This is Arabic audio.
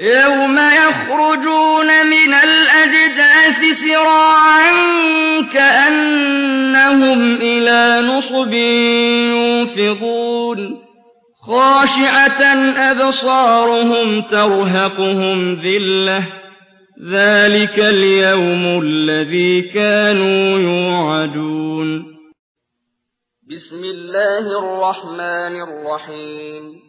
يوم يخرجون من الأجداث سراعا كأنهم إلى نصب يوفضون خاشعة أبصارهم ترهقهم ذلة. ذلك اليوم الذي كانوا يوعدون. بسم الله الرحمن الرحيم.